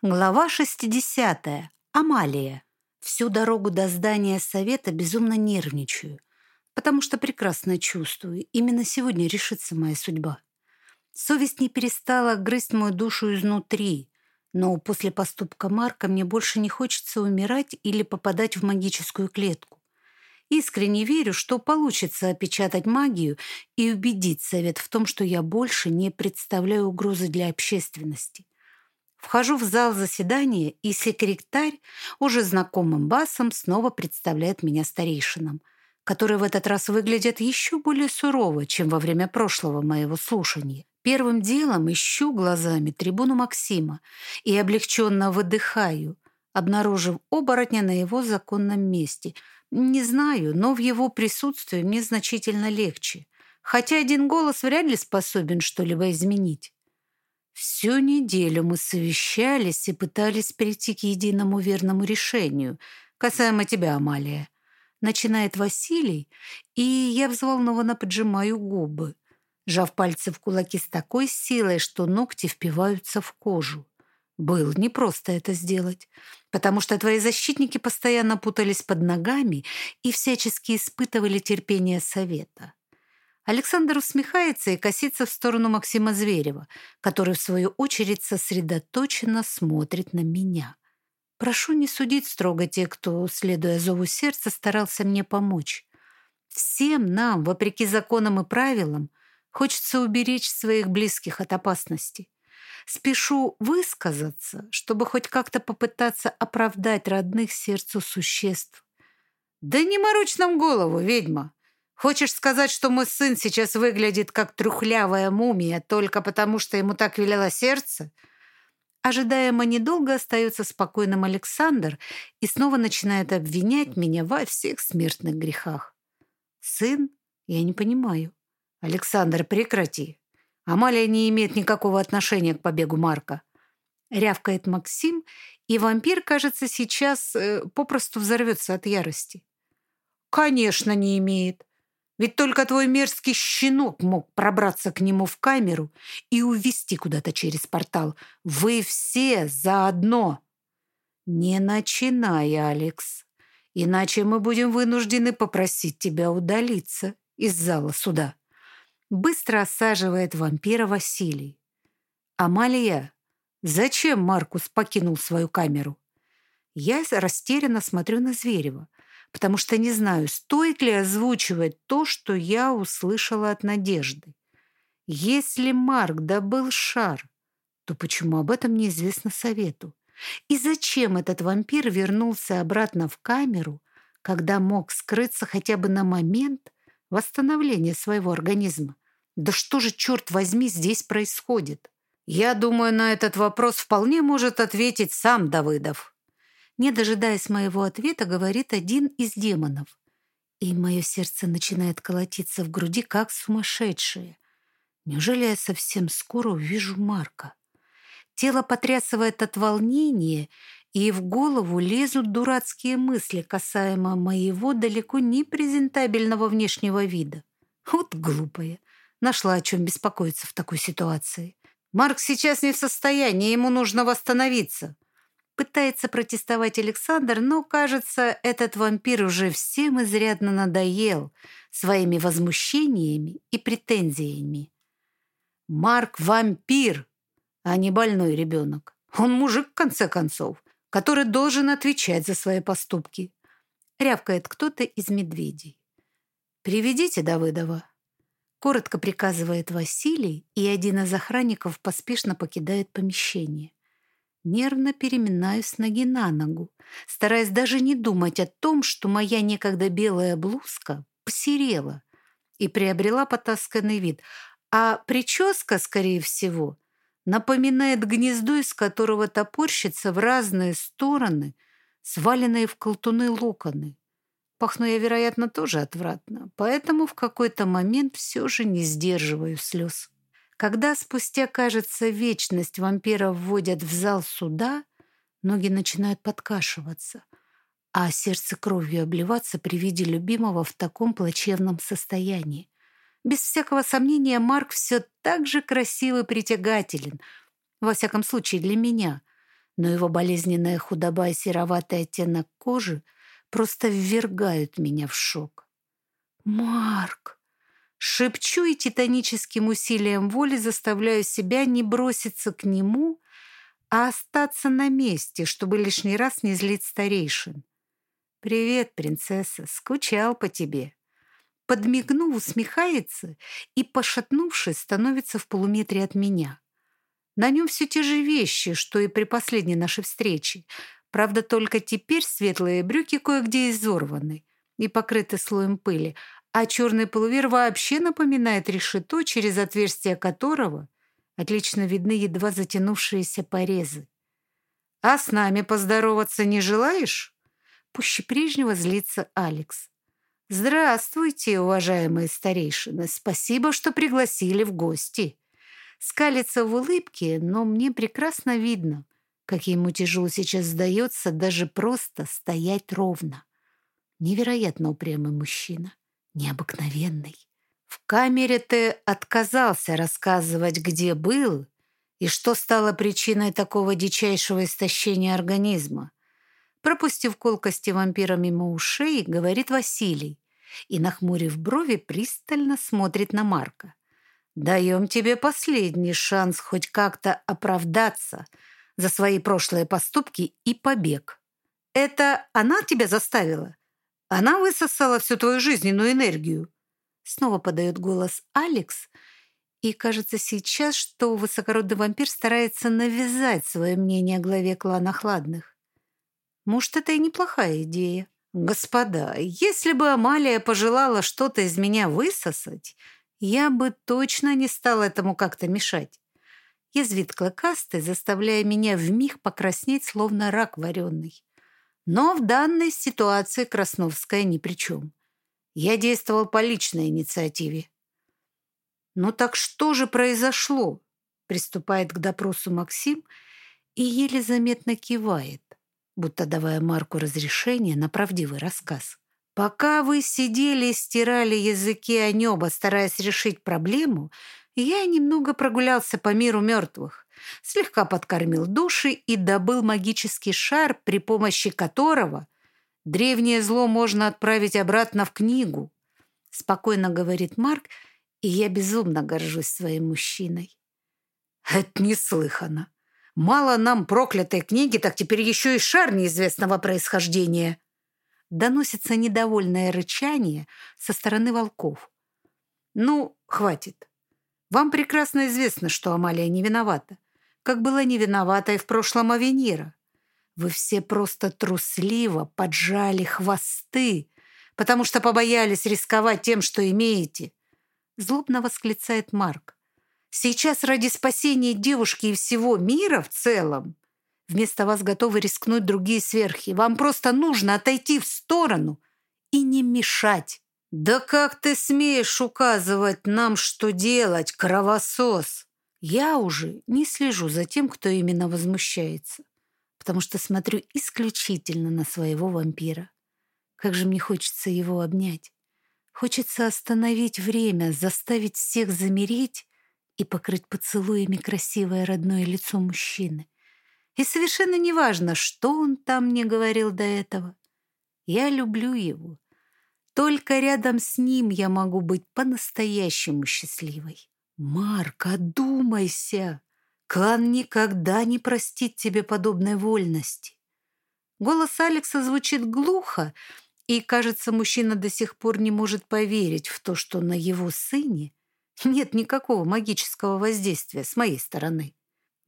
Глава 60. Амалия. Всю дорогу до здания совета безумно нервничаю, потому что прекрасно чувствую, именно сегодня решится моя судьба. Совесть не перестала грызть мою душу изнутри, но после поступка Марка мне больше не хочется умирать или попадать в магическую клетку. Искренне верю, что получится опечатать магию и убедить совет в том, что я больше не представляю угрозы для общественности. Вхожу в зал заседания, и секретарь уже знакомым басом снова представляет меня старейшинам, которые в этот раз выглядят еще более сурово, чем во время прошлого моего слушания. Первым делом ищу глазами трибуну Максима и облегченно выдыхаю, обнаружив оборотня на его законном месте. Не знаю, но в его присутствии мне значительно легче, хотя один голос вряд ли способен что-либо изменить. Всю неделю мы совещались и пытались прийти к единому верному решению, касаемо тебя, Амалия. Начинает Василий, и я взволнованно поджимаю губы, сжав пальцы в кулаки с такой силой, что ногти впиваются в кожу. Было непросто это сделать, потому что твои защитники постоянно путались под ногами и всячески испытывали терпение совета. Александр усмехается и косится в сторону Максима Зверева, который, в свою очередь, сосредоточенно смотрит на меня. Прошу не судить строго те, кто, следуя зову сердца, старался мне помочь. Всем нам, вопреки законам и правилам, хочется уберечь своих близких от опасности. Спешу высказаться, чтобы хоть как-то попытаться оправдать родных сердцу существ. «Да не морочь нам голову, ведьма!» Хочешь сказать, что мой сын сейчас выглядит как трухлявая мумия только потому, что ему так велело сердце?» Ожидаемо недолго остается спокойным Александр и снова начинает обвинять меня во всех смертных грехах. «Сын? Я не понимаю». «Александр, прекрати. Амалия не имеет никакого отношения к побегу Марка». Рявкает Максим, и вампир, кажется, сейчас э, попросту взорвется от ярости. «Конечно, не имеет. Ведь только твой мерзкий щенок мог пробраться к нему в камеру и увести куда-то через портал. Вы все заодно. Не начинай, Алекс, иначе мы будем вынуждены попросить тебя удалиться из зала суда. Быстро осаживает вампира Василий. Амалия, зачем Маркус покинул свою камеру? Я растерянно смотрю на Зверева потому что не знаю, стоит ли озвучивать то, что я услышала от Надежды. Если Марк добыл шар, то почему об этом неизвестно совету? И зачем этот вампир вернулся обратно в камеру, когда мог скрыться хотя бы на момент восстановления своего организма? Да что же, черт возьми, здесь происходит? Я думаю, на этот вопрос вполне может ответить сам Давыдов. Не дожидаясь моего ответа, говорит один из демонов. И мое сердце начинает колотиться в груди, как сумасшедшее. Неужели я совсем скоро увижу Марка? Тело потрясывает от волнения, и в голову лезут дурацкие мысли касаемо моего далеко не презентабельного внешнего вида. Вот глупая. Нашла о чем беспокоиться в такой ситуации. Марк сейчас не в состоянии, ему нужно восстановиться. Пытается протестовать Александр, но, кажется, этот вампир уже всем изрядно надоел своими возмущениями и претензиями. Марк – вампир, а не больной ребенок. Он мужик, в конце концов, который должен отвечать за свои поступки. Рявкает кто-то из медведей. «Приведите Давыдова». Коротко приказывает Василий, и один из охранников поспешно покидает помещение. Нервно переминаюсь ноги на ногу, стараясь даже не думать о том, что моя некогда белая блузка посерела и приобрела потасканный вид, а прическа, скорее всего, напоминает гнездо, из которого топорщится в разные стороны сваленные в колтуны локоны. Пахну я, вероятно, тоже отвратно, поэтому в какой-то момент все же не сдерживаю слез. Когда спустя, кажется, вечность вампира вводят в зал суда, ноги начинают подкашиваться, а сердце кровью обливаться при виде любимого в таком плачевном состоянии. Без всякого сомнения, Марк все так же красив и притягателен, во всяком случае для меня. но его болезненная худоба и сероватый оттенок кожи просто ввергают меня в шок. «Марк!» Шепчу и титаническим усилием воли заставляю себя не броситься к нему, а остаться на месте, чтобы лишний раз не злить старейшин. «Привет, принцесса, скучал по тебе». Подмигнув, усмехается и, пошатнувшись, становится в полуметре от меня. На нем все те же вещи, что и при последней нашей встрече. Правда, только теперь светлые брюки кое-где изорваны и покрыты слоем пыли, а черный полувер вообще напоминает решето, через отверстие которого отлично видны едва затянувшиеся порезы. «А с нами поздороваться не желаешь?» Пуще прежнего злится Алекс. «Здравствуйте, уважаемые старейшины. Спасибо, что пригласили в гости». Скалится в улыбке, но мне прекрасно видно, как ему тяжело сейчас сдается даже просто стоять ровно. Невероятно упрямый мужчина. Необыкновенный. В камере ты отказался рассказывать, где был и что стало причиной такого дичайшего истощения организма. Пропустив колкости вампира мимо ушей, говорит Василий и, нахмурив брови, пристально смотрит на Марка. «Даем тебе последний шанс хоть как-то оправдаться за свои прошлые поступки и побег. Это она тебя заставила? Она высосала всю твою жизненную энергию?» Снова подает голос Алекс, и кажется сейчас, что высокородный вампир старается навязать свое мнение главе клана Хладных. Может, это и неплохая идея. Господа, если бы Амалия пожелала что-то из меня высосать, я бы точно не стал этому как-то мешать. Язвит клыкастый, заставляя меня вмиг покраснеть, словно рак вареный. Но в данной ситуации Красновская ни при чем. Я действовал по личной инициативе. «Ну так что же произошло?» Приступает к допросу Максим и еле заметно кивает будто давая Марку разрешение на правдивый рассказ. «Пока вы сидели и стирали языки о небо, стараясь решить проблему, я немного прогулялся по миру мертвых, слегка подкормил души и добыл магический шар, при помощи которого древнее зло можно отправить обратно в книгу», спокойно говорит Марк, и я безумно горжусь своим мужчиной. «Это неслыханно!» Мало нам проклятой книги, так теперь еще и шар неизвестного происхождения. Доносится недовольное рычание со стороны волков. Ну, хватит. Вам прекрасно известно, что Амалия не виновата. Как была не виновата и в прошлом Авенира. Вы все просто трусливо поджали хвосты, потому что побоялись рисковать тем, что имеете. Злобно восклицает Марк. Сейчас ради спасения девушки и всего мира в целом вместо вас готовы рискнуть другие сверхи. Вам просто нужно отойти в сторону и не мешать. Да как ты смеешь указывать нам, что делать, кровосос? Я уже не слежу за тем, кто именно возмущается, потому что смотрю исключительно на своего вампира. Как же мне хочется его обнять. Хочется остановить время, заставить всех замереть и покрыть поцелуями красивое родное лицо мужчины. И совершенно неважно, что он там мне говорил до этого. Я люблю его. Только рядом с ним я могу быть по-настоящему счастливой. Марк, одумайся. Клан никогда не простит тебе подобной вольности. Голос Алекса звучит глухо, и, кажется, мужчина до сих пор не может поверить в то, что на его сыне нет никакого магического воздействия с моей стороны.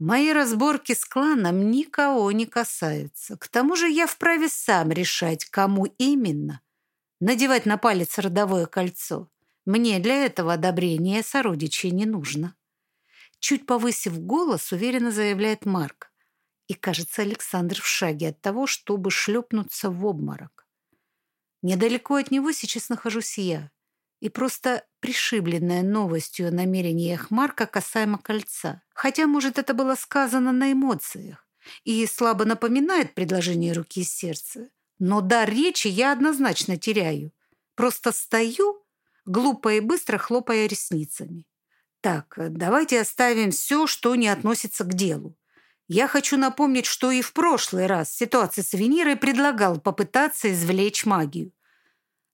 Мои разборки с кланом никого не касаются. К тому же я вправе сам решать, кому именно надевать на палец родовое кольцо. Мне для этого одобрения сородичей не нужно. Чуть повысив голос, уверенно заявляет Марк. И, кажется, Александр в шаге от того, чтобы шлепнуться в обморок. Недалеко от него сейчас нахожусь я и просто пришибленная новостью о намерениях Марка касаемо кольца. Хотя, может, это было сказано на эмоциях и слабо напоминает предложение руки и сердца. Но дар речи я однозначно теряю. Просто стою, глупо и быстро хлопая ресницами. Так, давайте оставим все, что не относится к делу. Я хочу напомнить, что и в прошлый раз ситуация с Венерой предлагал попытаться извлечь магию.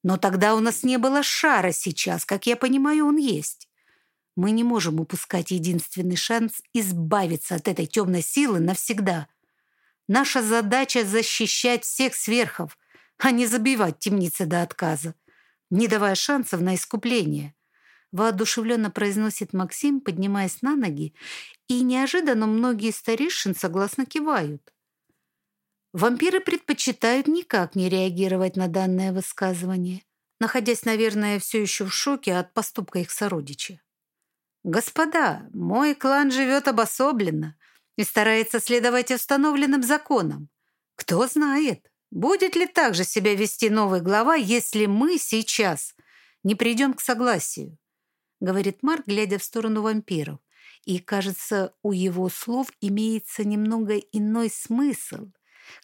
Но тогда у нас не было шара сейчас, как я понимаю, он есть. Мы не можем упускать единственный шанс избавиться от этой темной силы навсегда. Наша задача — защищать всех сверхов, а не забивать темницы до отказа, не давая шансов на искупление воодушевленно произносит Максим, поднимаясь на ноги, и неожиданно многие старейшин согласно кивают. Вампиры предпочитают никак не реагировать на данное высказывание, находясь, наверное, все еще в шоке от поступка их сородича. «Господа, мой клан живет обособленно и старается следовать установленным законам. Кто знает, будет ли так же себя вести новый глава, если мы сейчас не придем к согласию. — говорит Марк, глядя в сторону вампиров. И, кажется, у его слов имеется немного иной смысл,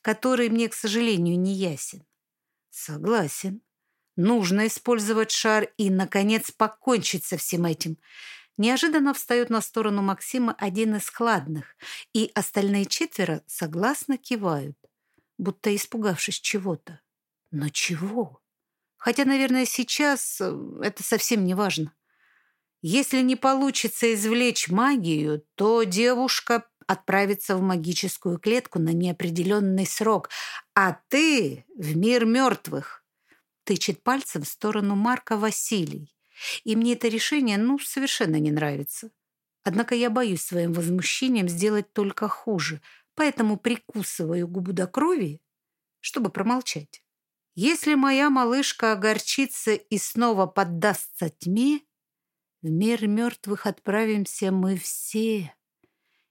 который мне, к сожалению, не ясен. Согласен. Нужно использовать шар и, наконец, покончить со всем этим. Неожиданно встает на сторону Максима один из хладных, и остальные четверо согласно кивают, будто испугавшись чего-то. Но чего? Хотя, наверное, сейчас э, это совсем не важно. Если не получится извлечь магию, то девушка отправится в магическую клетку на неопределенный срок, а ты в мир мертвых. Тычет пальцем в сторону Марка Василий. И мне это решение, ну, совершенно не нравится. Однако я боюсь своим возмущением сделать только хуже, поэтому прикусываю губу до крови, чтобы промолчать. Если моя малышка огорчится и снова поддастся тьме, в мир мертвых отправимся мы все.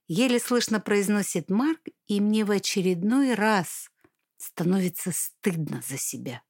Еле слышно произносит Марк, и мне в очередной раз становится стыдно за себя.